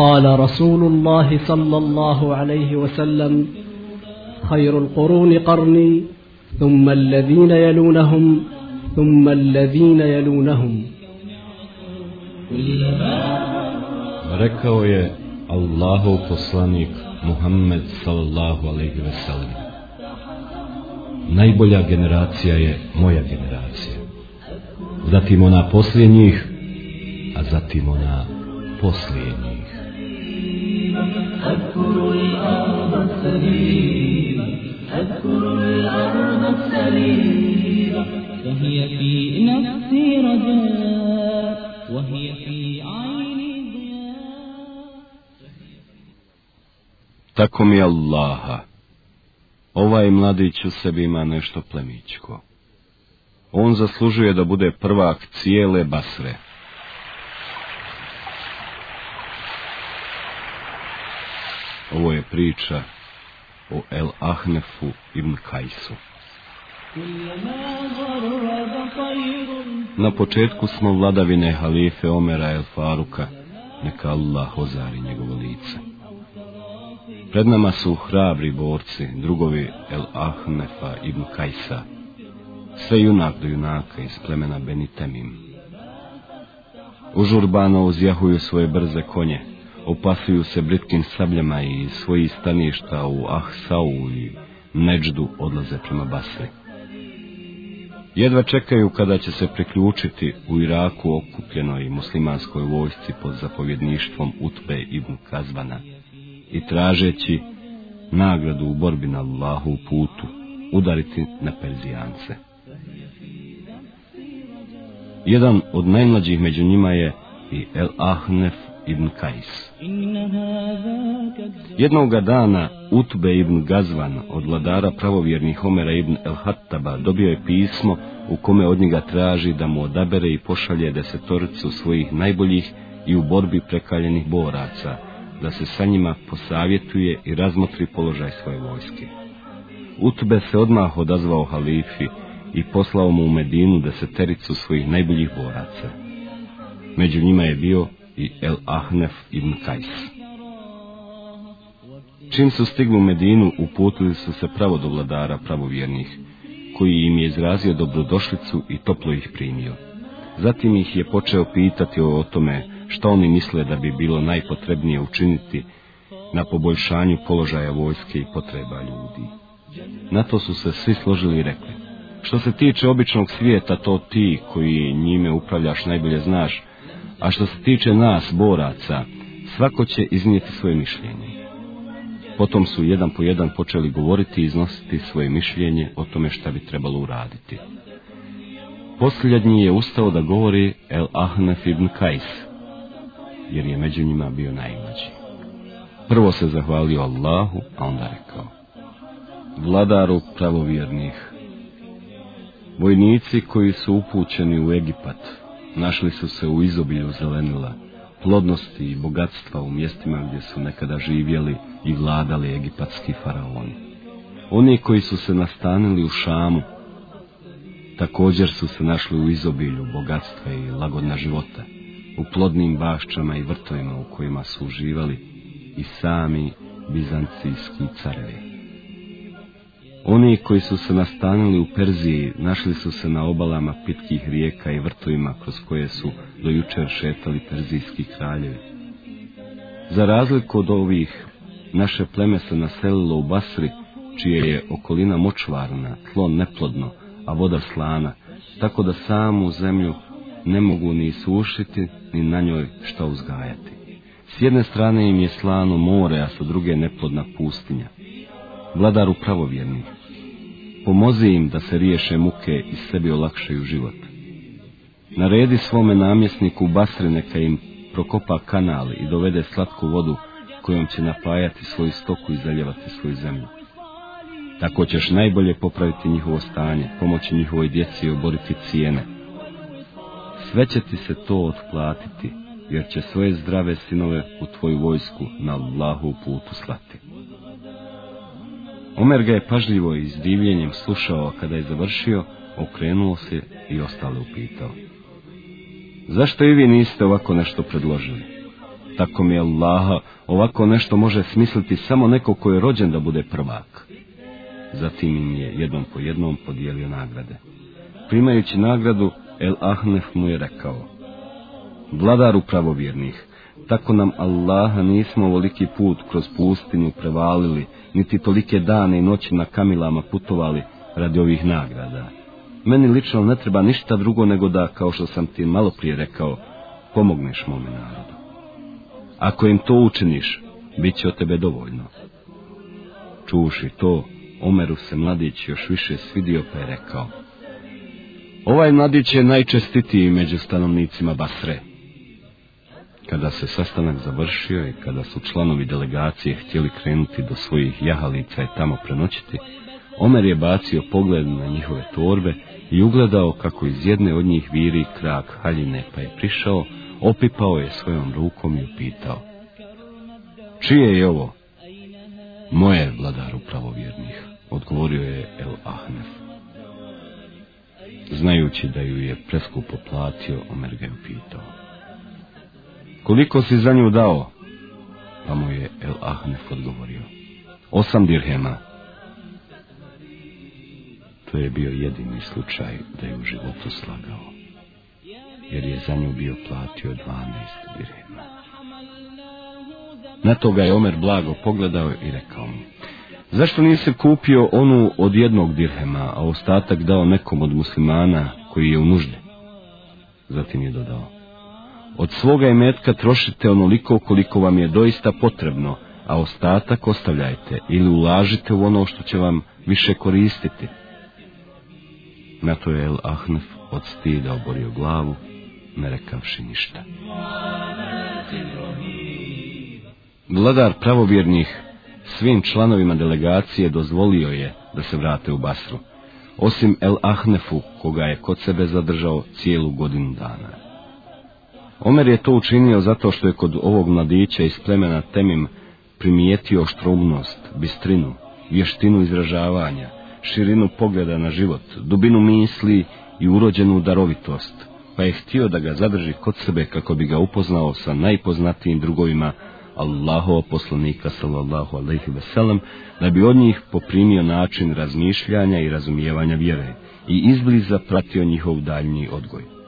قال رسول الله صلى الله عليه وسلم خير القرون قرني ثم الذين يلونهم ثم الذين يلونهم je Allahov poslanik Muhammed sallallahu alaihi ve sellem. Najbolja generacija je moja generacija. Zatim ona poslije njih, a zatim ona poslije njih. أذكر الأرض السليمة أذكر الأرض السليمة فهي في نفسي رجاء وهي في عيني ضياء Tako mi Allaha, ovaj mladić u sebi ima nešto plemićko. On zaslužuje da bude prvak cijele Basre. Ovo je priča o El Ahnefu ibn Kajsu. Na početku smo vladavine halife Omera El Faruka, neka Allah ozari njegovo lice. Pred nama su hrabri borci, drugovi El Ahnefa ibn Kajsa, sve junak do junaka iz plemena Benitemim. Užurbano uzjahuju svoje brze konje, opasuju se britkim sabljama i svojih staništa u Ahsau i Neđdu odlaze prema Basri. Jedva čekaju kada će se priključiti u Iraku okupljenoj muslimanskoj vojsci pod zapovjedništvom Utbe ibn Kazvana i tražeći nagradu u borbi na Allahu putu udariti na Perzijance. Jedan od najmlađih među njima je i El Ahnef ibn Kajs. Jednoga dana Utbe ibn Gazvan od vladara pravovjernih Homera ibn El Hattaba dobio je pismo u kome od njega traži da mu odabere i pošalje desetoricu svojih najboljih i u borbi prekaljenih boraca, da se sa njima posavjetuje i razmotri položaj svoje vojske. Utbe se odmah odazvao halifi i poslao mu u Medinu desetericu svojih najboljih boraca. Među njima je bio i El Ahnef ibn Kajs. Čim su stigli u Medinu, uputili su se pravo do vladara pravovjernih, koji im je izrazio dobrodošlicu i toplo ih primio. Zatim ih je počeo pitati o tome šta oni misle da bi bilo najpotrebnije učiniti na poboljšanju položaja vojske i potreba ljudi. Na to su se svi složili i rekli, što se tiče običnog svijeta, to ti koji njime upravljaš najbolje znaš, a što se tiče nas, boraca, svako će iznijeti svoje mišljenje. Potom su jedan po jedan počeli govoriti i iznositi svoje mišljenje o tome šta bi trebalo uraditi. Posljednji je ustao da govori El Ahnef ibn Kajs, jer je među njima bio najmlađi. Prvo se zahvalio Allahu, a onda rekao, vladaru pravovjernih, vojnici koji su upućeni u Egipat, našli su se u izobilju zelenila, plodnosti i bogatstva u mjestima gdje su nekada živjeli i vladali egipatski faraoni. Oni koji su se nastanili u Šamu, također su se našli u izobilju bogatstva i lagodna života, u plodnim baščama i vrtovima u kojima su uživali i sami bizancijski carevi. Oni koji su se nastanili u Perziji našli su se na obalama pitkih rijeka i vrtovima kroz koje su do jučer šetali perzijski kraljevi. Za razliku od ovih, naše pleme se naselilo u Basri, čije je okolina močvarna, tlo neplodno, a voda slana, tako da samu zemlju ne mogu ni sušiti, ni na njoj šta uzgajati. S jedne strane im je slano more, a sa druge neplodna pustinja. Vladaru pravovjernih, pomozi im da se riješe muke i sebi olakšaju život. Naredi svome namjesniku Basre neka im prokopa kanal i dovede slatku vodu kojom će napajati svoju stoku i zaljevati svoju zemlju. Tako ćeš najbolje popraviti njihovo stanje, pomoći njihovoj djeci i oboriti cijene. Sve će ti se to otplatiti, jer će svoje zdrave sinove u tvoju vojsku na Allahu putu slati. Omer ga je pažljivo i s divljenjem slušao, kada je završio, okrenuo se i ostale upitao. Zašto i vi niste ovako nešto predložili? tako mi je Allaha, ovako nešto može smisliti samo neko ko je rođen da bude prvak. Zatim im je jednom po jednom podijelio nagrade. Primajući nagradu, El Ahnef mu je rekao, Vladaru pravovjernih, tako nam Allaha nismo ovoliki put kroz pustinu prevalili, niti tolike dane i noći na kamilama putovali radi ovih nagrada. Meni lično ne treba ništa drugo nego da, kao što sam ti malo prije rekao, pomogneš mome narodu. Ako im to učiniš, bit će od tebe dovoljno. Čuši to, Omeru se mladić još više svidio pa je rekao, Ovaj mladić je najčestitiji među stanovnicima Basre. Kada se sastanak završio i kada su članovi delegacije htjeli krenuti do svojih jahalica i tamo prenoćiti, Omer je bacio pogled na njihove torbe i ugledao kako iz jedne od njih viri krak haljine, pa je prišao, opipao je svojom rukom i upitao. Čije je ovo? Moje, vladaru pravovjernih, odgovorio je El Ahnef. Znajući da ju je preskupo platio, Omer ga je upitao. Koliko si za nju dao? Pa mu je El Ahnef odgovorio. Osam dirhema. To je bio jedini slučaj da je u životu slagao, jer je za nju bio platio dvanaest dirhema. Na to ga je Omer blago pogledao i rekao mu, zašto nisi kupio onu od jednog dirhema, a ostatak dao nekom od muslimana koji je u nuždi? Zatim je dodao, od svoga imetka trošite onoliko koliko vam je doista potrebno, a ostatak ostavljajte ili ulažite u ono što će vam više koristiti. Na to je El Ahnef od stida oborio glavu, ne rekavši ništa. Vladar pravovjernih svim članovima delegacije dozvolio je da se vrate u Basru, osim El Ahnefu, koga je kod sebe zadržao cijelu godinu dana. Omer je to učinio zato što je kod ovog mladića iz plemena Temim primijetio štrumnost, bistrinu, vještinu izražavanja, širinu pogleda na život, dubinu misli i urođenu darovitost, pa je htio da ga zadrži kod sebe kako bi ga upoznao sa najpoznatijim drugovima Allahova poslanika sallallahu alaihi veselam, da bi od njih poprimio način razmišljanja i razumijevanja vjere i izbliza pratio njihov daljnji odgoj.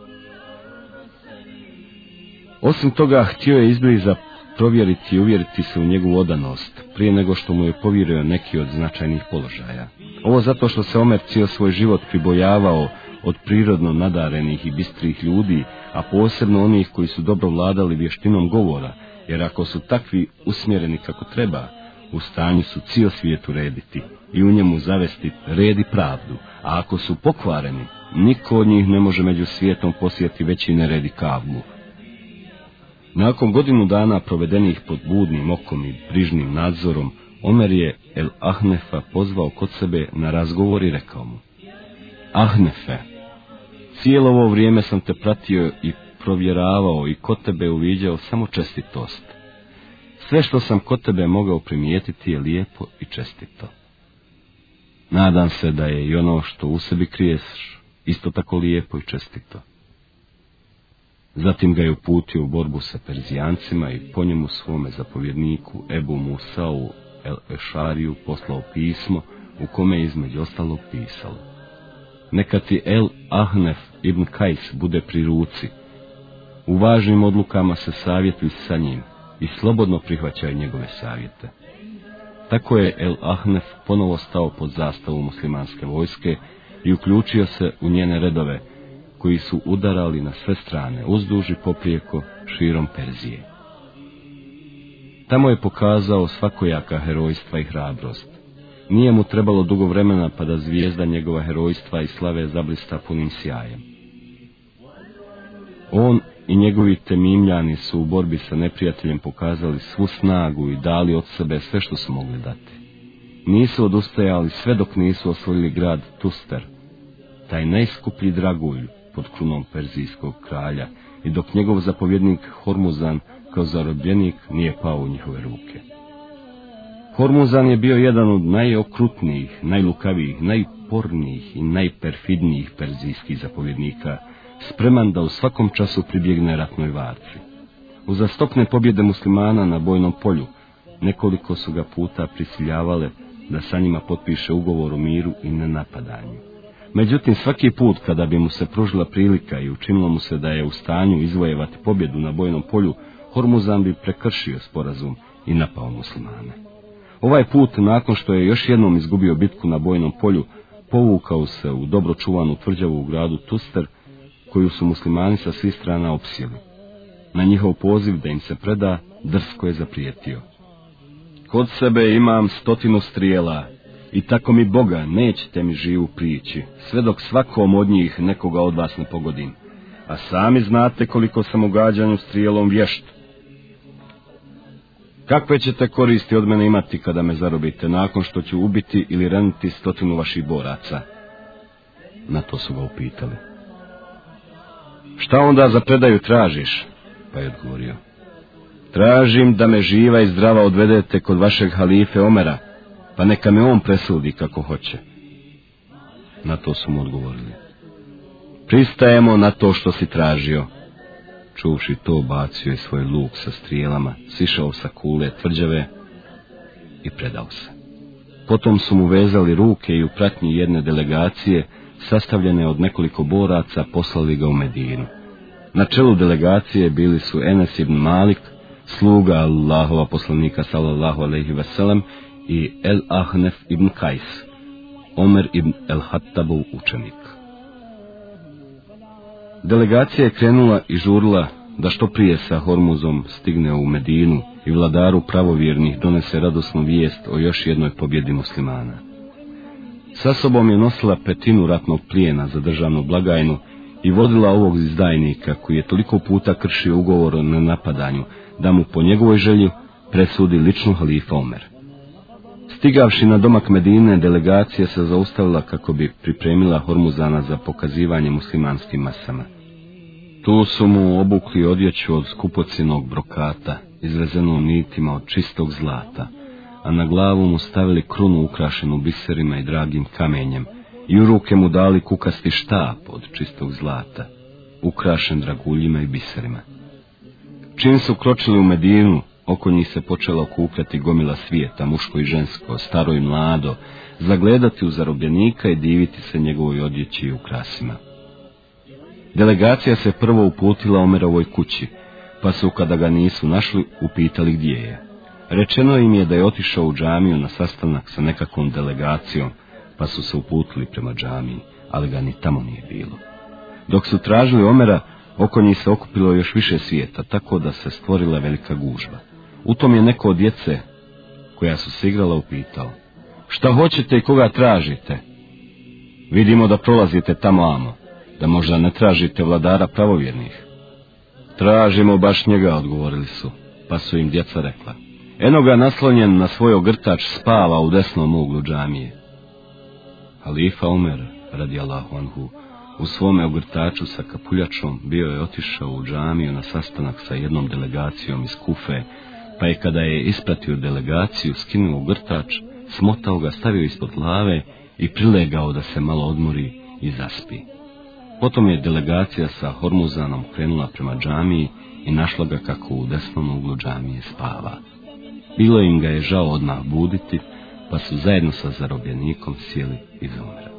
Osim toga, htio je izbliza provjeriti i uvjeriti se u njegovu odanost, prije nego što mu je povjerio neki od značajnih položaja. Ovo zato što se Omer cijel svoj život pribojavao od prirodno nadarenih i bistrih ljudi, a posebno onih koji su dobro vladali vještinom govora, jer ako su takvi usmjereni kako treba, u stanju su cijel svijet urediti i u njemu zavesti red i pravdu, a ako su pokvareni, niko od njih ne može među svijetom posijeti veći nered i. Nakon godinu dana provedenih pod budnim okom i brižnim nadzorom, Omer je El Ahnefa pozvao kod sebe na razgovor i rekao mu, Ahnefe, cijelo ovo vrijeme sam te pratio i provjeravao i kod tebe uviđao samo čestitost. Sve što sam kod tebe mogao primijetiti je lijepo i čestito. Nadam se da je i ono što u sebi kriješ isto tako lijepo i čestito. Zatim ga je uputio u borbu sa Perzijancima i po njemu svome zapovjedniku Ebu Musau El Ešariju poslao pismo u kome je između ostalog pisalo. Neka ti El Ahnef ibn Kajs bude pri ruci, u važnim odlukama se savjetuj sa njim i slobodno prihvaćaj njegove savjete. Tako je El Ahnef ponovo stao pod zastavu muslimanske vojske i uključio se u njene redove, koji su udarali na sve strane, uzduži poprijeko širom Perzije. Tamo je pokazao svakojaka herojstva i hrabrost. Nije mu trebalo dugo vremena pa da zvijezda njegova herojstva i slave zablista punim sjajem. On i njegovi temimljani su u borbi sa neprijateljem pokazali svu snagu i dali od sebe sve što su mogli dati. Nisu odustajali sve dok nisu osvojili grad Tuster, taj najskuplji dragulj pod krunom perzijskog kralja i dok njegov zapovjednik Hormuzan kao zarobljenik nije pao u njihove ruke. Hormuzan je bio jedan od najokrutnijih, najlukavijih, najpornijih i najperfidnijih perzijskih zapovjednika spreman da u svakom času pribjegne ratnoj varci. Uzastopne pobjede muslimana na bojnom polju, nekoliko su ga puta prisiljavale da sa njima potpiše ugovor o miru i nenapadanju. Međutim, svaki put kada bi mu se pružila prilika i učinilo mu se da je u stanju izvojevati pobjedu na bojnom polju, Hormuzan bi prekršio sporazum i napao muslimane. Ovaj put, nakon što je još jednom izgubio bitku na bojnom polju, povukao se u dobro čuvanu tvrđavu u gradu Tuster, koju su muslimani sa svih strana opsjeli. Na njihov poziv da im se preda, drsko je zaprijetio. Kod sebe imam stotinu strijela, i tako mi Boga nećete mi živu prići, sve dok svakom od njih nekoga od vas ne pogodim. A sami znate koliko sam u gađanju strijelom vješt. Kakve ćete koristi od mene imati kada me zarobite, nakon što ću ubiti ili raniti stotinu vaših boraca? Na to su ga upitali. Šta onda za predaju tražiš? Pa je odgovorio. Tražim da me živa i zdrava odvedete kod vašeg halife Omera, pa neka me on presudi kako hoće. Na to su mu odgovorili. Pristajemo na to što si tražio. Čuvši to, bacio je svoj luk sa strijelama, sišao sa kule tvrđave i predao se. Potom su mu vezali ruke i u pratnji jedne delegacije, sastavljene od nekoliko boraca, poslali ga u Medinu. Na čelu delegacije bili su Enes ibn Malik, sluga Allahova poslanika sallallahu alaihi veselem i El Ahnef ibn Kajs, Omer ibn El Hattabov učenik. Delegacija je krenula i žurla da što prije sa Hormuzom stigne u Medinu i vladaru pravovjernih donese radosnu vijest o još jednoj pobjedi muslimana. Sa sobom je nosila petinu ratnog plijena za državnu blagajnu i vodila ovog izdajnika koji je toliko puta kršio ugovor o nenapadanju da mu po njegovoj želji presudi lično halifa Omer. Stigavši na domak Medine, delegacija se zaustavila kako bi pripremila Hormuzana za pokazivanje muslimanskim masama. Tu su mu obukli odjeću od skupocinog brokata, izvezenu nitima od čistog zlata, a na glavu mu stavili krunu ukrašenu biserima i dragim kamenjem, i u ruke mu dali kukasti štap od čistog zlata, ukrašen draguljima i biserima. Čim su kročili u Medinu, oko njih se počela okupljati gomila svijeta, muško i žensko, staro i mlado, zagledati u zarobljenika i diviti se njegovoj odjeći i ukrasima. Delegacija se prvo uputila Omerovoj kući, pa su, kada ga nisu našli, upitali gdje je. Rečeno im je da je otišao u džamiju na sastanak sa nekakvom delegacijom, pa su se uputili prema džamiji, ali ga ni tamo nije bilo. Dok su tražili Omera, oko njih se okupilo još više svijeta, tako da se stvorila velika gužba. U tom je neko od djece, koja su se igrala, upitao. Šta hoćete i koga tražite? Vidimo da prolazite tamo amo, da možda ne tražite vladara pravovjernih. Tražimo baš njega, odgovorili su, pa su im djeca rekla. Eno ga naslonjen na svoj ogrtač spava u desnom uglu džamije. Halifa Omer, radi Allahu anhu, u svome ogrtaču sa kapuljačom bio je otišao u džamiju na sastanak sa jednom delegacijom iz Kufe, pa je kada je ispratio delegaciju skinuo grtač, smotao ga, stavio ispod glave i prilegao da se malo odmori i zaspi. Potom je delegacija sa Hormuzanom krenula prema džamiji i našla ga kako u desnom uglu džamije spava. Bilo im ga je žao odmah buditi, pa su zajedno sa zarobljenikom sjeli i zamrli.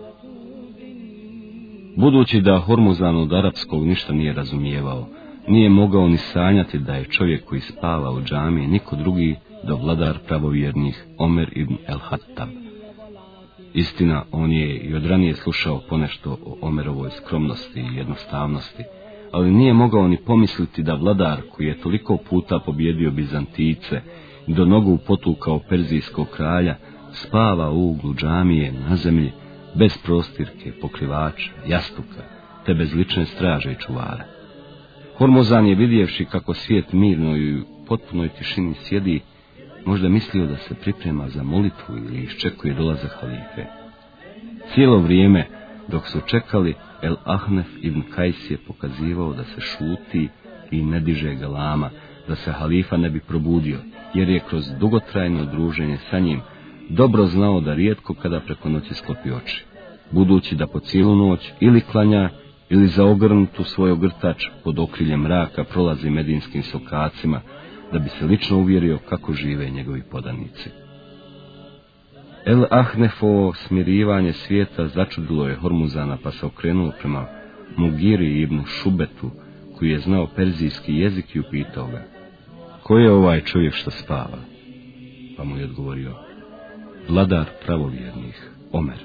Budući da Hormuzan od arapskog ništa nije razumijevao, nije mogao ni sanjati da je čovjek koji spava u džami niko drugi do vladar pravovjernih Omer ibn el Hattab. Istina, on je i od ranije slušao ponešto o Omerovoj skromnosti i jednostavnosti, ali nije mogao ni pomisliti da vladar koji je toliko puta pobjedio Bizantice i do nogu potukao perzijskog kralja, spava u uglu džamije na zemlji, bez prostirke, pokrivača, jastuka, te bez lične straže i čuvara. Hormozan je vidjevši kako svijet mirno i u potpunoj tišini sjedi, možda mislio da se priprema za molitvu ili iščekuje dolaze halife. Cijelo vrijeme, dok su čekali, El Ahnef ibn Kajs je pokazivao da se šuti i ne diže galama, da se halifa ne bi probudio, jer je kroz dugotrajno druženje sa njim dobro znao da rijetko kada preko noći sklopi oči, budući da po cijelu noć ili klanja ili zaogrnut u svoj ogrtač pod okriljem mraka prolazi medinskim sokacima, da bi se lično uvjerio kako žive njegovi podanici. El Ahnefovo smirivanje svijeta začudilo je Hormuzana pa se okrenuo prema Mugiri ibn Šubetu, koji je znao perzijski jezik i upitao ga. Ko je ovaj čovjek što spava? Pa mu je odgovorio. Vladar pravovjernih, Omer.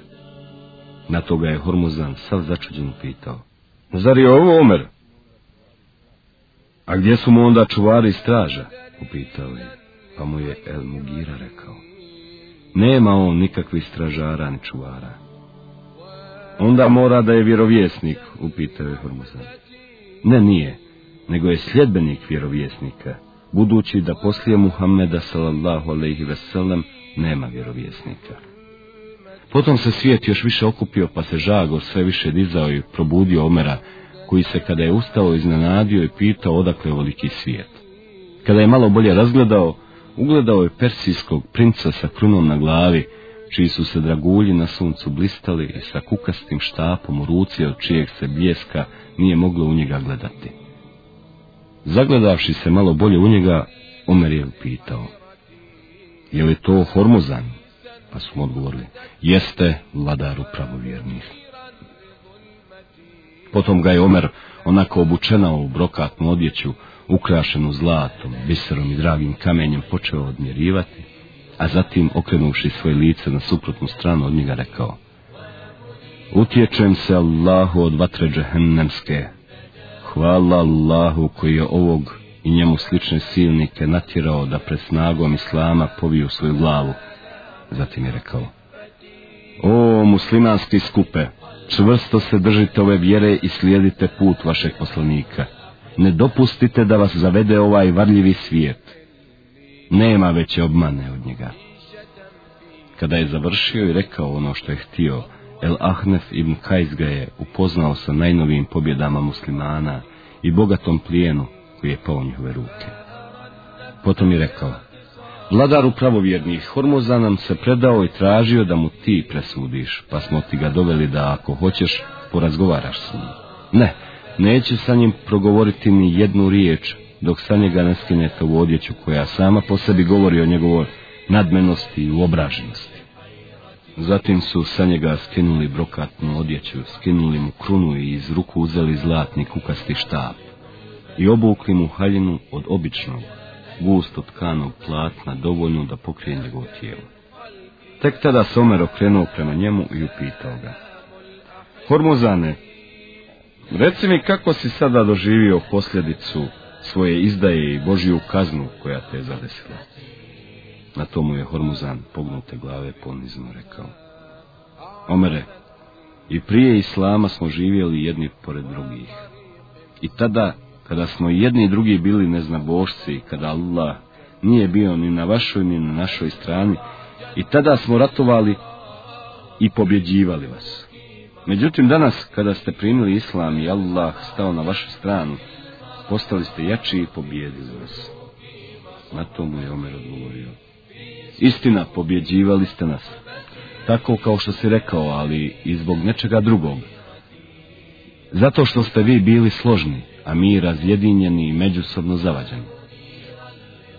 Na toga je Hormuzan sav začuđen pitao. Zar je ovo Omer? A gdje su mu onda čuvari straža? Upitao je, pa mu je El Mugira rekao. Nema on nikakvih stražara ni čuvara. Onda mora da je vjerovjesnik, upitao je Hormuzan. Ne, nije, nego je sljedbenik vjerovjesnika, budući da poslije Muhammeda sallallahu alaihi nema vjerovjesnika. Potom se svijet još više okupio, pa se žago sve više dizao i probudio Omera, koji se kada je ustao iznenadio i pitao odakle ovoliki svijet. Kada je malo bolje razgledao, ugledao je persijskog princa sa krunom na glavi, čiji su se dragulji na suncu blistali i sa kukastim štapom u ruci od čijeg se bljeska nije moglo u njega gledati. Zagledavši se malo bolje u njega, Omer je upitao, je li to Hormuzan? Pa su odgovorili, jeste vladaru pravovjernih. Potom ga je Omer onako obučenao u brokatnu odjeću, ukrašenu zlatom, biserom i dragim kamenjem počeo odmjerivati, a zatim okrenuši svoje lice na suprotnu stranu od njega rekao Utječem se Allahu od vatre džehennemske. Hvala Allahu koji je ovog i njemu slične silnike natjerao da pred snagom Islama poviju svoju glavu. Zatim je rekao O muslimanski skupe, čvrsto se držite ove vjere i slijedite put vašeg poslanika. Ne dopustite da vas zavede ovaj varljivi svijet. Nema veće obmane od njega. Kada je završio i rekao ono što je htio, El Ahnef ibn Kajs ga je upoznao sa najnovijim pobjedama muslimana i bogatom plijenu koji je pao njihove ruke. Potom je rekao, vladaru pravovjernih Hormoza nam se predao i tražio da mu ti presudiš, pa smo ti ga doveli da ako hoćeš porazgovaraš s njim. Ne, neće sa njim progovoriti ni jednu riječ, dok sa njega ne skinete u odjeću koja sama po sebi govori o njegovoj nadmenosti i uobraženosti. Zatim su sa njega skinuli brokatnu odjeću, skinuli mu krunu i iz ruku uzeli zlatni kukasti štap i obukli mu haljinu od običnog, gusto tkanog platna dovoljno da pokrije njegovo tijelo. Tek tada se Omer okrenuo prema njemu i upitao ga. Hormozane, reci mi kako si sada doživio posljedicu svoje izdaje i Božiju kaznu koja te je zadesila. Na tomu je Hormuzan pognute glave ponizno rekao. Omere, i prije Islama smo živjeli jedni pored drugih. I tada, kada smo jedni i drugi bili neznabošci, kada Allah nije bio ni na vašoj ni na našoj strani, i tada smo ratovali i pobjeđivali vas. Međutim, danas, kada ste primili Islam i Allah stao na vašu stranu, postali ste jači i pobjedili vas. Na to mu je Omer odgovorio. Istina, pobjeđivali ste nas. Tako kao što si rekao, ali i zbog nečega drugog. Zato što ste vi bili složni, a mi razjedinjeni i međusobno zavađani.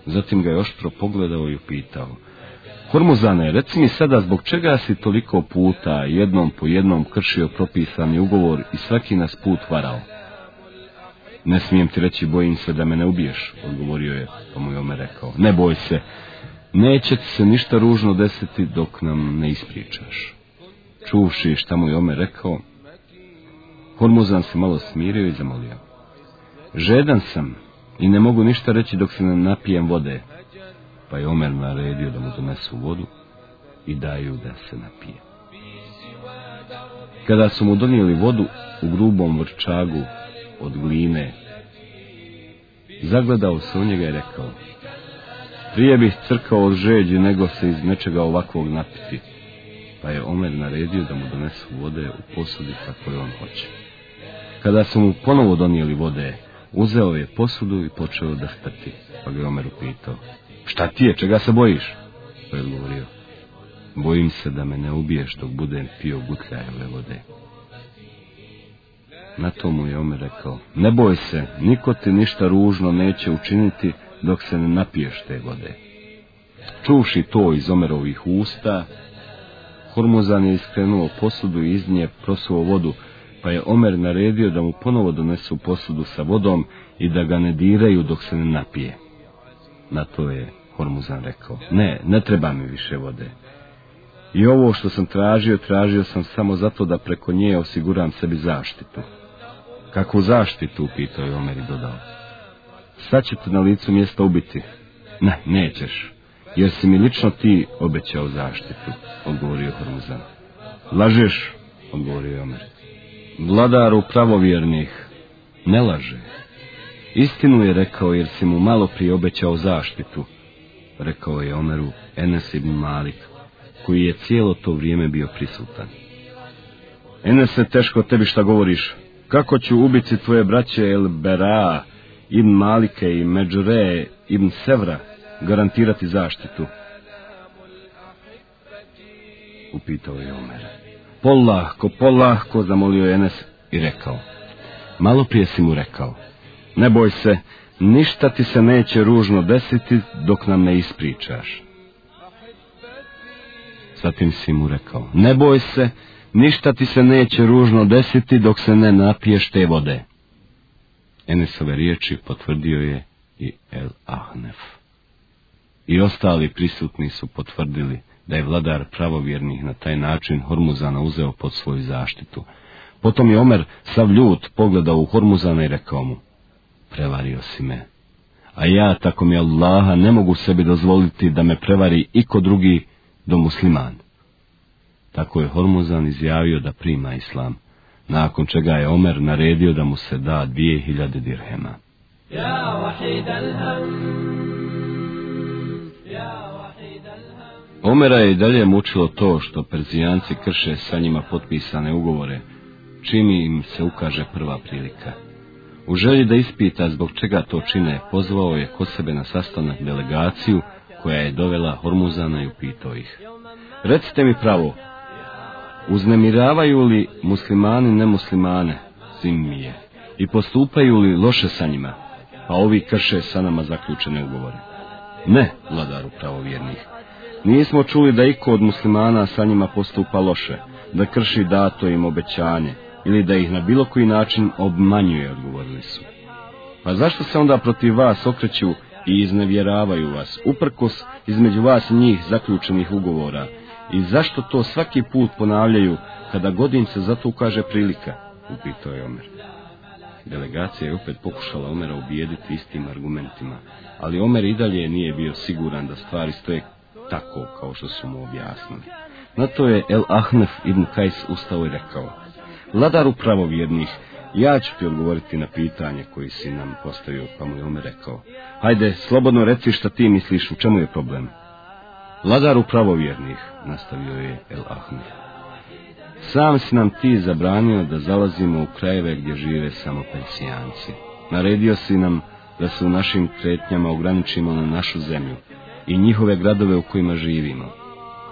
Zatim ga je oštro pogledao i upitao. Hormuzane, reci mi sada zbog čega si toliko puta jednom po jednom kršio propisani ugovor i svaki nas put varao? Ne smijem ti reći, bojim se da me ne ubiješ, odgovorio je, pa mu je Omer rekao. Ne boj se, neće ti se ništa ružno desiti dok nam ne ispričaš. Čuvši šta mu je Omer rekao, Hormuzan se malo smirio i zamolio. Žedan sam i ne mogu ništa reći dok se ne napijem vode, pa je Omer naredio da mu donesu vodu i daju da se napije. Kada su mu donijeli vodu u grubom vrčagu od gline, zagledao se u njega i rekao, prije bih crkao od žeđi nego se iz nečega ovakvog napiti, pa je Omer naredio da mu donesu vode u posudi kako je on hoće. Kada su mu ponovo donijeli vode, uzeo je posudu i počeo da strti, pa ga je Omer upitao, šta ti je, čega se bojiš? Pa je odgovorio, bojim se da me ne ubiješ dok budem pio gutljajove vode. Na to mu je Omer rekao, ne boj se, niko ti ništa ružno neće učiniti dok se ne napiješ te vode. Čuši to iz Omerovih usta, Hormuzan je iskrenuo posudu i iz nje prosuo vodu, pa je Omer naredio da mu ponovo donesu posudu sa vodom i da ga ne diraju dok se ne napije. Na to je Hormuzan rekao, ne, ne treba mi više vode. I ovo što sam tražio, tražio sam samo zato da preko nje osiguram sebi zaštitu. Kakvu zaštitu, pitao je Omer i dodao. Sad će te na licu mjesta ubiti. Ne, nećeš, jer si mi lično ti obećao zaštitu, odgovorio Hormuzan. Lažeš, odgovorio je Omer. Vladaru pravovjernih, ne laže. Istinu je rekao jer si mu malo prije obećao zaštitu, rekao je Omeru Enes ibn Malik, koji je cijelo to vrijeme bio prisutan. Enese, teško tebi šta govoriš. Kako ću ubiti tvoje braće El Bera, ibn Malike i Međure ibn Sevra garantirati zaštitu? Upitao je Omer. Polahko, polahko, zamolio je Enes i rekao. Malo prije si mu rekao. Ne boj se, ništa ti se neće ružno desiti dok nam ne ispričaš. Zatim si mu rekao, ne boj se, ništa ti se neće ružno desiti dok se ne napiješ te vode. Enesove riječi potvrdio je i El Ahnef. I ostali prisutni su potvrdili da je vladar pravovjernih na taj način Hormuzana uzeo pod svoju zaštitu. Potom je Omer sav ljut pogledao u Hormuzana i rekao mu, prevario si me, a ja, tako mi Allaha, ne mogu sebi dozvoliti da me prevari iko drugi do musliman. Tako je Hormuzan izjavio da prima islam, nakon čega je Omer naredio da mu se da dvije hiljade dirhema. Omera je i dalje mučilo to što Perzijanci krše sa njima potpisane ugovore, čim im se ukaže prva prilika. U želji da ispita zbog čega to čine, pozvao je kod sebe na sastanak delegaciju koja je dovela Hormuzana i upitao ih. Recite mi pravo, uznemiravaju li muslimani nemuslimane, je, i postupaju li loše sa njima, a ovi krše sa nama zaključene ugovore? Ne, vladaru pravovjernih. Nismo čuli da iko od muslimana sa njima postupa loše, da krši dato im obećanje, ili da ih na bilo koji način obmanjuje, odgovorili su. Pa zašto se onda protiv vas okreću i iznevjeravaju vas, uprkos između vas i njih zaključenih ugovora, i zašto to svaki put ponavljaju kada god im se zato ukaže prilika, upitao je Omer. Delegacija je opet pokušala Omera ubijediti istim argumentima, ali Omer i dalje nije bio siguran da stvari stoje tako kao što su mu objasnili. Na to je El Ahnef ibn Kajs ustao i rekao, Vladaru pravovjernih, ja ću ti odgovoriti na pitanje koji si nam postavio, pa mu je rekao, hajde, slobodno reci šta ti misliš, u čemu je problem? Vladaru pravovjernih, nastavio je El Ahmed. Sam si nam ti zabranio da zalazimo u krajeve gdje žive samo persijanci. Naredio si nam da se u našim kretnjama ograničimo na našu zemlju i njihove gradove u kojima živimo.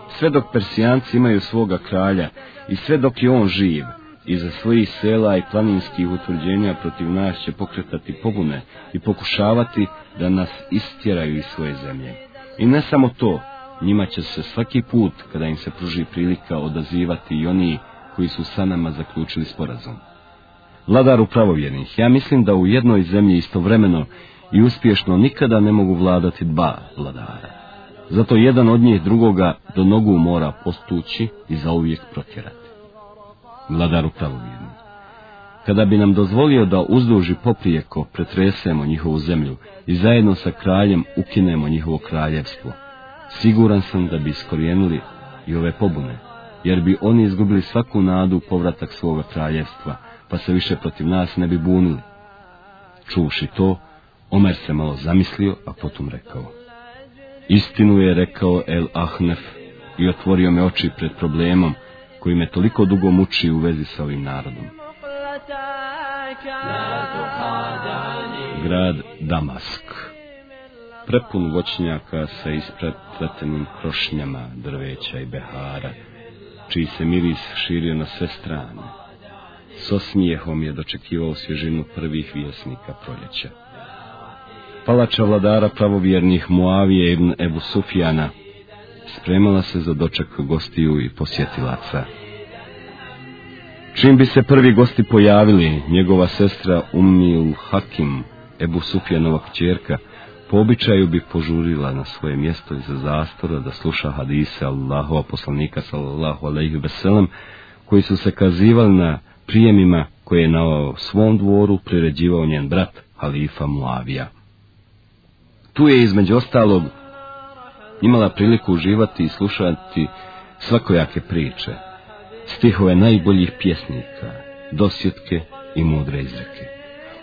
Sve dok persijanci imaju svoga kralja i sve dok je on živ, iza svojih sela i planinskih utvrđenja protiv nas će pokretati pobune i pokušavati da nas istjeraju iz svoje zemlje. I ne samo to, njima će se svaki put, kada im se pruži prilika, odazivati i oni koji su sa nama zaključili sporazum. Vladaru pravovjernih, ja mislim da u jednoj zemlji istovremeno i uspješno nikada ne mogu vladati dva vladara. Zato jedan od njih drugoga do nogu mora postući i zauvijek protjerati. Vladaru pravovjernih. Kada bi nam dozvolio da uzduži poprijeko pretresemo njihovu zemlju i zajedno sa kraljem ukinemo njihovo kraljevstvo, Siguran sam da bi iskorijenili i ove pobune, jer bi oni izgubili svaku nadu u povratak svoga kraljevstva, pa se više protiv nas ne bi bunili. Čuši to, Omer se malo zamislio, a potom rekao. Istinu je rekao El Ahnef i otvorio me oči pred problemom koji me toliko dugo muči u vezi sa ovim narodom. Grad Damask prepun voćnjaka sa ispretenim krošnjama, drveća i behara, čiji se miris širio na sve strane. S osmijehom je dočekivao svježinu prvih vjesnika proljeća. Palača vladara pravovjernih Muavije ibn Ebu Sufjana spremala se za doček gostiju i posjetilaca. Čim bi se prvi gosti pojavili, njegova sestra Ummil Hakim, Ebu Sufjanova kćerka, po običaju bi požurila na svoje mjesto iza zastora da sluša hadise Allahova poslanika sallallahu alaihi veselem, koji su se kazivali na prijemima koje je na svom dvoru priređivao njen brat, halifa Muavija. Tu je između ostalog imala priliku uživati i slušati svakojake priče, stihove najboljih pjesnika, dosjetke i mudre izreke.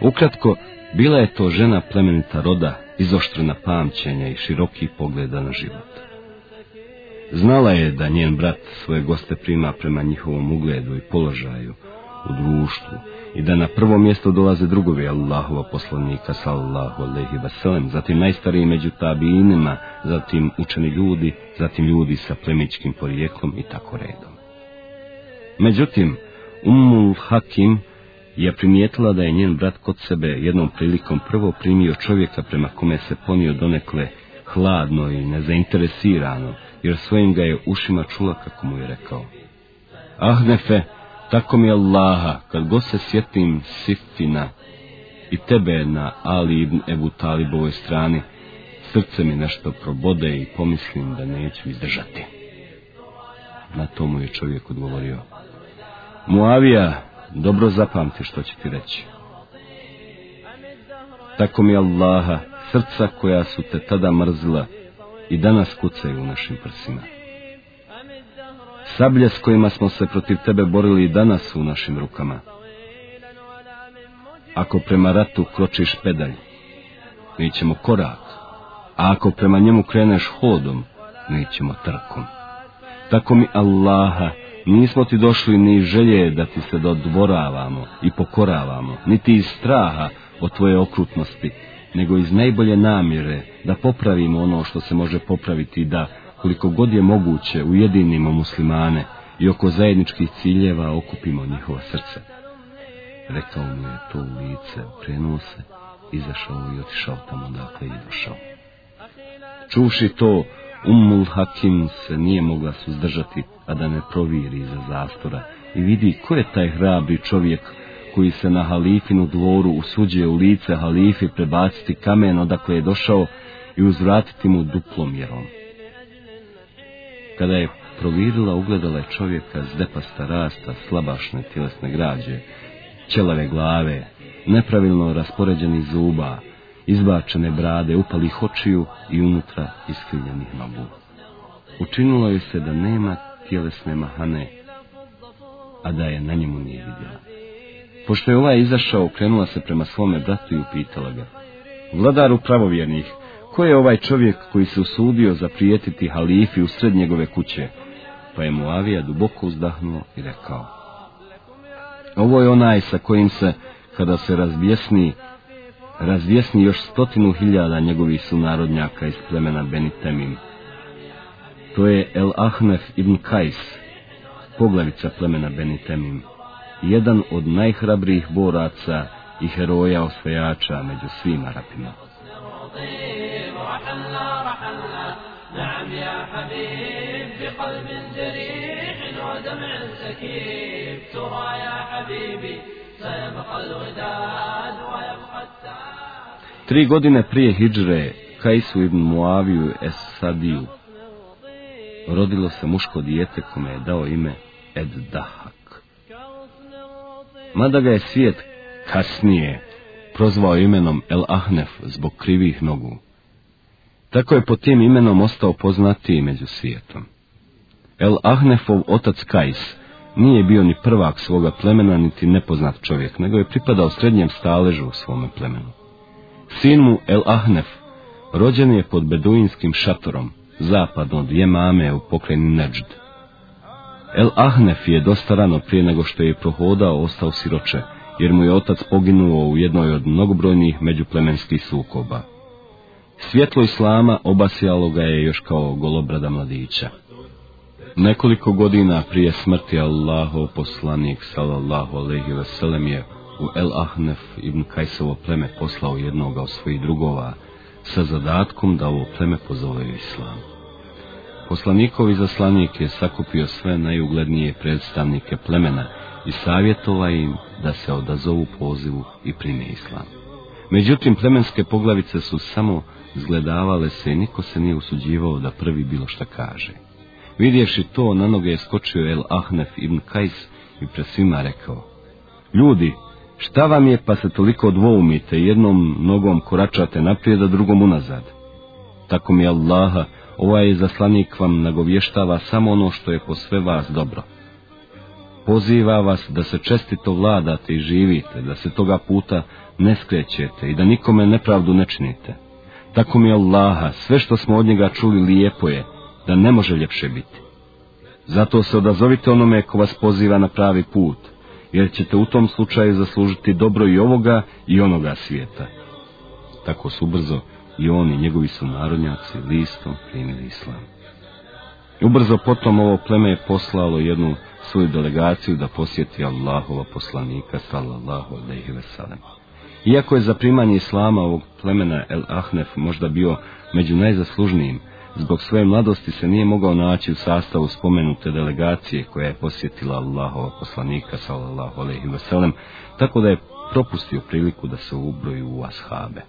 Ukratko, bila je to žena plemenita roda, izoštrena pamćenja i širokih pogleda na život. Znala je da njen brat svoje goste prima prema njihovom ugledu i položaju u društvu i da na prvo mjesto dolaze drugovi Allahova poslanika sallallahu alaihi wasallam, zatim najstariji među tabinima, zatim učeni ljudi, zatim ljudi sa plemičkim porijeklom i tako redom. Međutim, Ummul Hakim je primijetila da je njen brat kod sebe jednom prilikom prvo primio čovjeka prema kome se ponio donekle hladno i nezainteresirano, jer svojim ga je ušima čula kako mu je rekao. Ahnefe, tako mi Allaha, kad god se sjetim Sifina i tebe na Ali ibn Ebu Talibovoj strani, srce mi nešto probode i pomislim da neću izdržati. Na to mu je čovjek odgovorio. Muavija, dobro zapamti što ću ti reći. Tako mi Allaha, srca koja su te tada mrzila i danas kucaju u našim prsima. Sablje s kojima smo se protiv tebe borili i danas u našim rukama. Ako prema ratu kročiš pedalj, mi ćemo korak, a ako prema njemu kreneš hodom, mi ćemo trkom. Tako mi Allaha, nismo ti došli ni želje da ti se dodvoravamo i pokoravamo, niti iz straha od tvoje okrutnosti, nego iz najbolje namjere da popravimo ono što se može popraviti i da, koliko god je moguće, ujedinimo muslimane i oko zajedničkih ciljeva okupimo njihova srca. Rekao mu je to u lice, okrenuo se, izašao i otišao tamo dakle i došao. Čuši to, Ummul Hakim se nije mogla suzdržati, a da ne proviri iza zastora i vidi ko je taj hrabri čovjek koji se na halifinu dvoru usuđuje u lice halifi prebaciti kamen odakle je došao i uzvratiti mu duplom mjerom. Kada je provirila, ugledala je čovjeka s depasta rasta, slabašne tjelesne građe, ćelave glave, nepravilno raspoređenih zuba, izbačene brade, upalih očiju i unutra iskrivljenih nogu. Učinilo je se da nema tjelesne mahane, a da je na njemu nije vidjela. Pošto je ovaj izašao, krenula se prema svome bratu i upitala ga. Vladaru pravovjernih, ko je ovaj čovjek koji se usudio zaprijetiti halifi u sred njegove kuće? Pa je Muavija duboko uzdahnuo i rekao. Ovo je onaj sa kojim se, kada se razbjesni, razvjesni još stotinu hiljada njegovih sunarodnjaka iz plemena Benitemim. To je El Ahnef ibn Kajs, poglavica plemena Benitemim, jedan od najhrabrijih boraca i heroja osvajača među svim Arapima. Tri godine prije Hidžre, Kajsu ibn Muaviju Esadiju, rodilo se muško dijete kome je dao ime Ed Dahak. Mada ga je svijet kasnije prozvao imenom El Ahnef zbog krivih nogu. Tako je pod tim imenom ostao poznatiji među svijetom. El Ahnefov otac Kajs nije bio ni prvak svoga plemena, niti nepoznat čovjek, nego je pripadao srednjem staležu u svome plemenu. Sin mu El Ahnef rođen je pod beduinskim šatorom, zapadno od Jemame u pokrajini Neđd. El Ahnef je dosta rano prije nego što je prohodao ostao siroče, jer mu je otac poginuo u jednoj od mnogobrojnih međuplemenskih sukoba. Svjetlo islama obasjalo ga je još kao golobrada mladića. Nekoliko godina prije smrti Allahov poslanik sallallahu alejhi ve sellem je u El Ahnef ibn Kajsovo pleme poslao jednoga od svojih drugova sa zadatkom da ovo pleme pozove islam. Poslanikovi zaslanik je sakupio sve najuglednije predstavnike plemena i savjetova im da se odazovu pozivu i prime islam. Međutim, plemenske poglavice su samo zgledavale se i niko se nije usuđivao da prvi bilo šta kaže. Vidjevši to, na noge je skočio El Ahnef ibn Kajs i pred svima rekao, Ljudi, šta vam je pa se toliko dvoumite, jednom nogom koračate naprijed, a drugom unazad? Tako mi Allaha, ovaj zaslanik vam nagovještava samo ono što je po sve vas dobro. Poziva vas da se čestito vladate i živite, da se toga puta ne skrećete i da nikome nepravdu ne činite. Tako mi Allaha, sve što smo od njega čuli lijepo je, da ne može ljepše biti. Zato se odazovite onome ko vas poziva na pravi put, jer ćete u tom slučaju zaslužiti dobro i ovoga i onoga svijeta. Tako su brzo i oni, njegovi su narodnjaci, listom primili islam. Ubrzo potom ovo pleme je poslalo jednu svoju delegaciju da posjeti Allahova poslanika, sallallahu alaihi ve sellem. Iako je za primanje islama ovog plemena El Ahnef možda bio među najzaslužnijim, zbog svoje mladosti se nije mogao naći u sastavu spomenute delegacije koja je posjetila Allahova poslanika sallallahu alejhi ve tako da je propustio priliku da se ubroji u ashabe.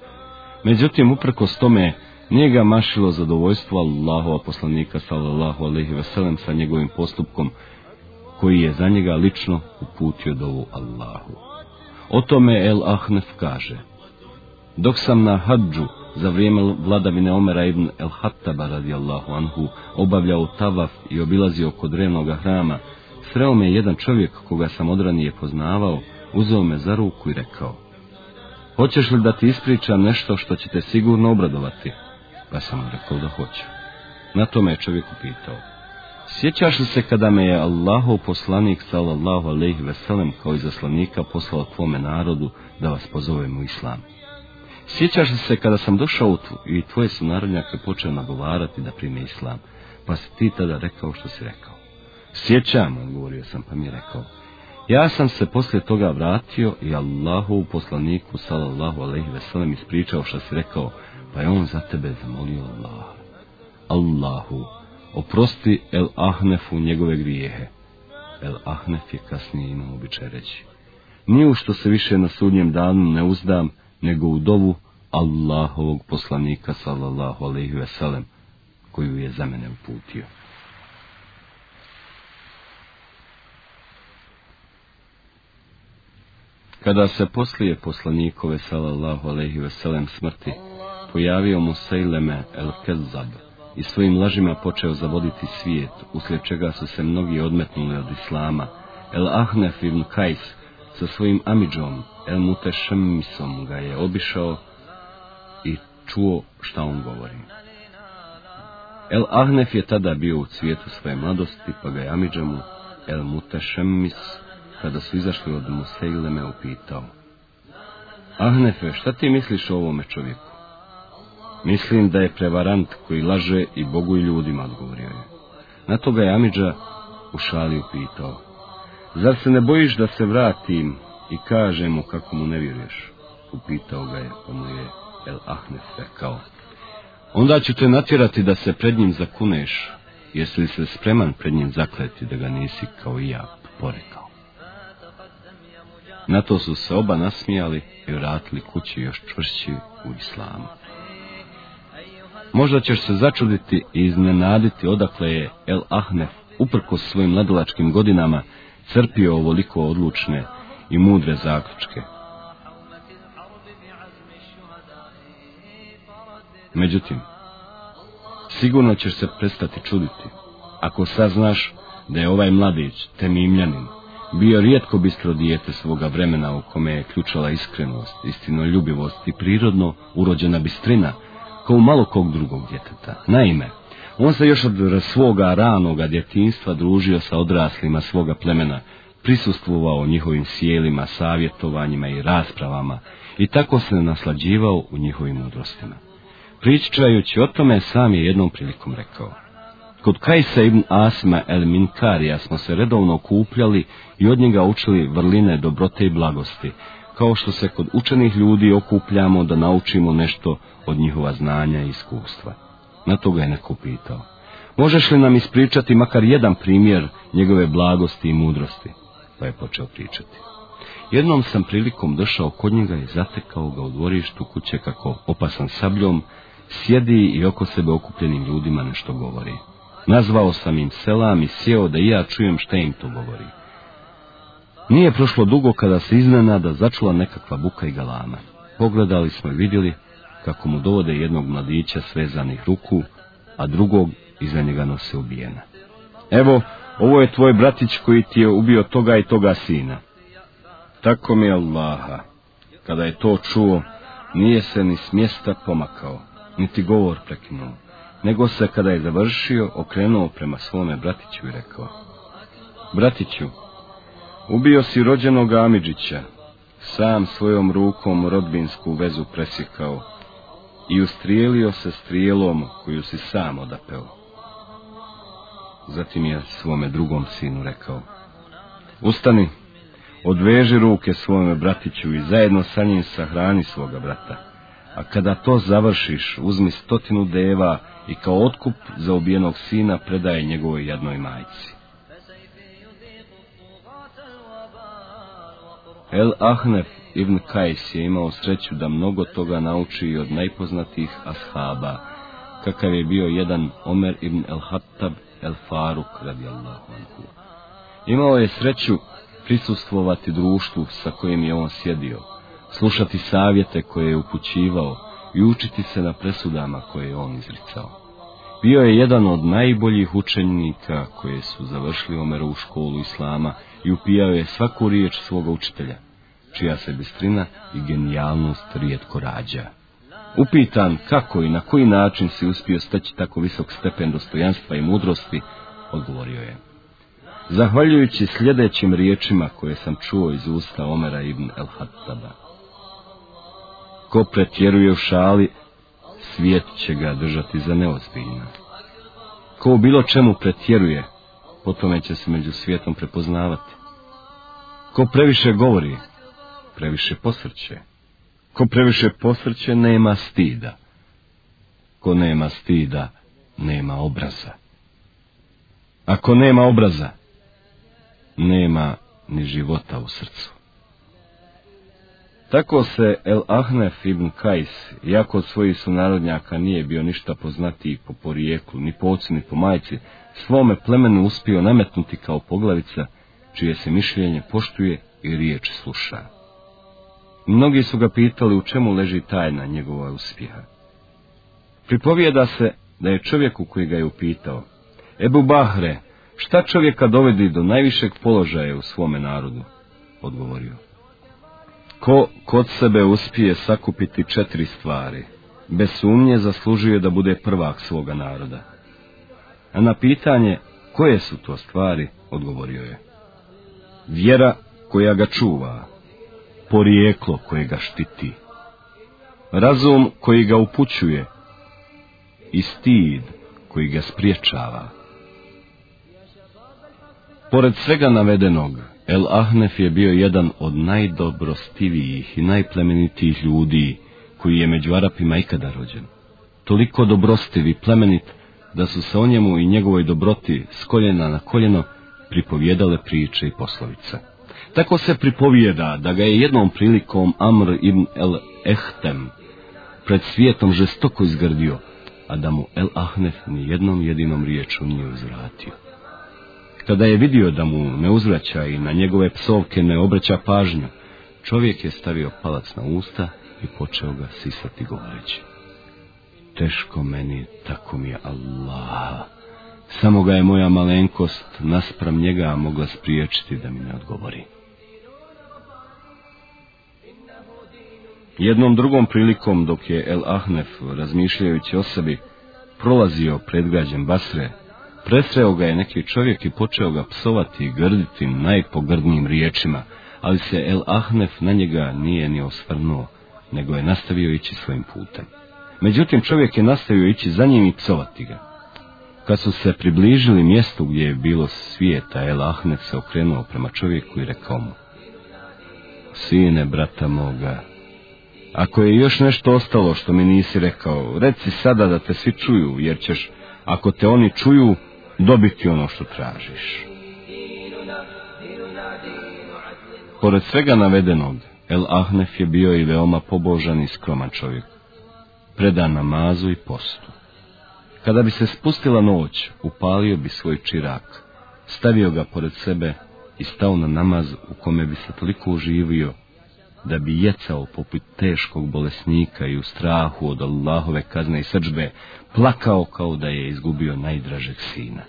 Međutim, uprkos tome, nije ga mašilo zadovoljstvo Allahova poslanika sallallahu alejhi ve sa njegovim postupkom koji je za njega lično uputio dovu Allahu. O tome El Ahnef kaže, dok sam na hađu za vrijeme vladavine Omera ibn El Hattaba radijallahu anhu obavljao tavaf i obilazio kod drevnog hrama, sreo me jedan čovjek koga sam odranije poznavao, uzeo me za ruku i rekao, hoćeš li da ti ispričam nešto što će te sigurno obradovati? Pa sam rekao da hoću. Na to me je čovjek upitao, Sjećaš li se kada me je Allahov poslanik sallallahu alejhi ve sellem kao i zaslanika poslao tvome narodu da vas pozovem u islam? Sjećaš li se kada sam došao u tvu, i tvoje su narodnjake počeo nagovarati da prime islam, pa si ti tada rekao što si rekao? Sjećam, odgovorio sam, pa mi je rekao. Ja sam se poslije toga vratio i Allahov poslaniku sallallahu alejhi ve sellem ispričao što si rekao, pa je on za tebe zamolio Allah. Allahu, oprosti El Ahnefu njegove grijehe. El Ahnef je kasnije imao običaj reći. Nije u što se više na sudnjem danu ne uzdam, nego u dovu Allahovog poslanika sallallahu alaihi ve sellem, koju je za mene uputio. Kada se poslije poslanikove sallallahu alaihi ve sellem smrti pojavio mu Sejleme el Kezzab, i svojim lažima počeo zavoditi svijet, uslijed čega su se mnogi odmetnuli od islama. El Ahnef ibn Kajs sa svojim amidžom, El Mutešemisom ga je obišao i čuo šta on govori. El Ahnef je tada bio u cvijetu svoje mladosti, pa ga je amidžamu El Mutešemis, kada su izašli od Musejleme, upitao. Ahnefe, šta ti misliš o ovome čovjeku? Mislim da je prevarant koji laže i Bogu i ljudima, odgovorio je. Na to ga je Amidža u šali upitao. Zar se ne bojiš da se vratim i kažem mu kako mu ne vjeruješ? Upitao ga je, pa mu je El Ahnef rekao. Onda ću te natjerati da se pred njim zakuneš, jesi li se spreman pred njim zakleti da ga nisi kao i ja porekao. Na to su se oba nasmijali i vratili kući još čvršći u islamu. Možda ćeš se začuditi i iznenaditi odakle je El Ahnef, uprkos svojim mladalačkim godinama, crpio ovoliko odlučne i mudre zaključke. Međutim, sigurno ćeš se prestati čuditi, ako saznaš da je ovaj mladić, temimljanin, bio rijetko bistro dijete svoga vremena u kome je ključala iskrenost, istinoljubivost i prirodno urođena bistrina, kao malo kog drugog djeteta. Naime, on se još od svoga ranoga djetinstva družio sa odraslima svoga plemena, prisustvovao njihovim sjelima, savjetovanjima i raspravama i tako se naslađivao u njihovim mudrostima. Pričajući o tome, sam je jednom prilikom rekao. Kod Kajsa ibn Asma el Minkarija smo se redovno okupljali i od njega učili vrline dobrote i blagosti, kao što se kod učenih ljudi okupljamo da naučimo nešto od njihova znanja i iskustva. Na to ga je neko pitao. Možeš li nam ispričati makar jedan primjer njegove blagosti i mudrosti? Pa je počeo pričati. Jednom sam prilikom došao kod njega i zatekao ga u dvorištu kuće kako opasan sabljom, sjedi i oko sebe okupljenim ljudima nešto govori. Nazvao sam im selam i sjeo da i ja čujem šta im to govori. Nije prošlo dugo kada se iznenada začula nekakva buka i galama. Pogledali smo i vidjeli kako mu dovode jednog mladića svezanih ruku, a drugog iza njega nose ubijena. Evo, ovo je tvoj bratić koji ti je ubio toga i toga sina. Tako mi je Allaha. Kada je to čuo, nije se ni s mjesta pomakao, niti govor prekinuo, nego se kada je završio, okrenuo prema svome bratiću i rekao. Bratiću, ubio si rođenog Amidžića, sam svojom rukom rodbinsku vezu presjekao i ustrijelio se strijelom koju si sam odapeo. Zatim je svome drugom sinu rekao, ustani, odveži ruke svome bratiću i zajedno sa njim sahrani svoga brata. A kada to završiš, uzmi stotinu deva i kao otkup za ubijenog sina predaje njegovoj jednoj majci. El Ahnef ibn Kajs je imao sreću da mnogo toga nauči i od najpoznatijih ashaba, kakav je bio jedan Omer ibn El Hattab El Faruk radijallahu anhu. Imao je sreću prisustvovati društvu sa kojim je on sjedio, slušati savjete koje je upućivao i učiti se na presudama koje je on izricao. Bio je jedan od najboljih učenika koje su završili Omerovu školu Islama i upijao je svaku riječ svoga učitelja, čija se bistrina i genijalnost rijetko rađa. Upitan kako i na koji način si uspio steći tako visok stepen dostojanstva i mudrosti, odgovorio je. Zahvaljujući sljedećim riječima koje sam čuo iz usta Omera ibn el Hattaba. Ko pretjeruje u šali, svijet će ga držati za neozbiljno. Ko u bilo čemu pretjeruje, po tome će se među svijetom prepoznavati. Ko previše govori, previše posrće. Ko previše posrće, nema stida. Ko nema stida, nema obraza. Ako nema obraza, nema ni života u srcu. Tako se El Ahnef ibn Kajs, iako od svojih sunarodnjaka nije bio ništa poznatiji po porijeklu, ni po ocu, ni po majci, svome plemenu uspio nametnuti kao poglavica, čije se mišljenje poštuje i riječ sluša. Mnogi su ga pitali u čemu leži tajna njegova uspjeha. Pripovijeda se da je čovjeku koji ga je upitao, Ebu Bahre, šta čovjeka dovedi do najvišeg položaja u svome narodu? Odgovorio. Ko kod sebe uspije sakupiti četiri stvari, bez sumnje zaslužuje da bude prvak svoga naroda. A na pitanje koje su to stvari, odgovorio je. Vjera koja ga čuva, porijeklo koje ga štiti, razum koji ga upućuje i stid koji ga spriječava. Pored svega navedenog, El Ahnef je bio jedan od najdobrostivijih i najplemenitijih ljudi koji je među Arapima ikada rođen. Toliko dobrostiv i plemenit da su se o njemu i njegovoj dobroti s koljena na koljeno pripovjedale priče i poslovice. Tako se pripovijeda da ga je jednom prilikom Amr ibn el Ehtem pred svijetom žestoko izgrdio, a da mu El Ahnef ni jednom jedinom riječu nije uzvratio. Kada je vidio da mu ne uzvraća i na njegove psovke ne obraća pažnju, čovjek je stavio palac na usta i počeo ga sisati govoreći. Teško meni, tako mi je Allah. Samo ga je moja malenkost naspram njega mogla spriječiti da mi ne odgovori. Jednom drugom prilikom dok je El Ahnef, razmišljajući o sebi, prolazio predgrađem Basre, presreo ga je neki čovjek i počeo ga psovati i grditi najpogrdnijim riječima, ali se El Ahnef na njega nije ni osvrnuo, nego je nastavio ići svojim putem. Međutim, čovjek je nastavio ići za njim i psovati ga. Kad su se približili mjestu gdje je bilo svijeta, El Ahmed se okrenuo prema čovjeku i rekao mu, Sine, brata moga, ako je još nešto ostalo što mi nisi rekao, reci sada da te svi čuju, jer ćeš, ako te oni čuju, dobiti ono što tražiš. Pored svega navedenog, El Ahnef je bio i veoma pobožan i skroman čovjek, predan namazu i postu. Kada bi se spustila noć, upalio bi svoj čirak, stavio ga pored sebe i stao na namaz u kome bi se toliko uživio, da bi jecao poput teškog bolesnika i u strahu od Allahove kazne i srđbe, plakao kao da je izgubio najdražeg sina.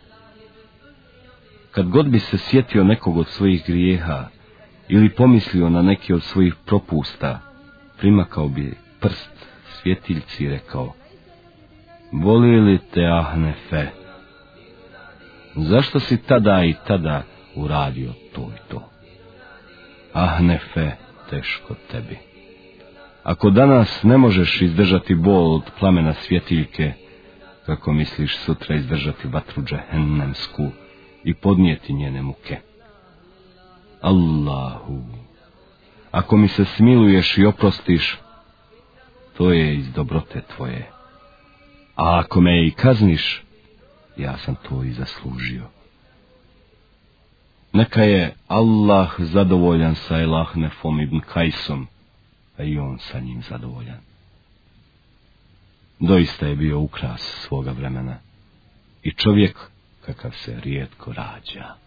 Kad god bi se sjetio nekog od svojih grijeha ili pomislio na neki od svojih propusta, primakao bi prst svjetiljci i rekao, Voli li te Ahnefe? Zašto si tada i tada uradio to i to? Ahnefe, teško tebi. Ako danas ne možeš izdržati bol od plamena svjetiljke, kako misliš sutra izdržati vatru džehennemsku i podnijeti njene muke? Allahu, ako mi se smiluješ i oprostiš, to je iz dobrote tvoje. A ako me i kazniš, ja sam to i zaslužio. Neka je Allah zadovoljan sa Elahnefom ibn Kajsom, a i on sa njim zadovoljan. Doista je bio ukras svoga vremena i čovjek kakav se rijetko rađa.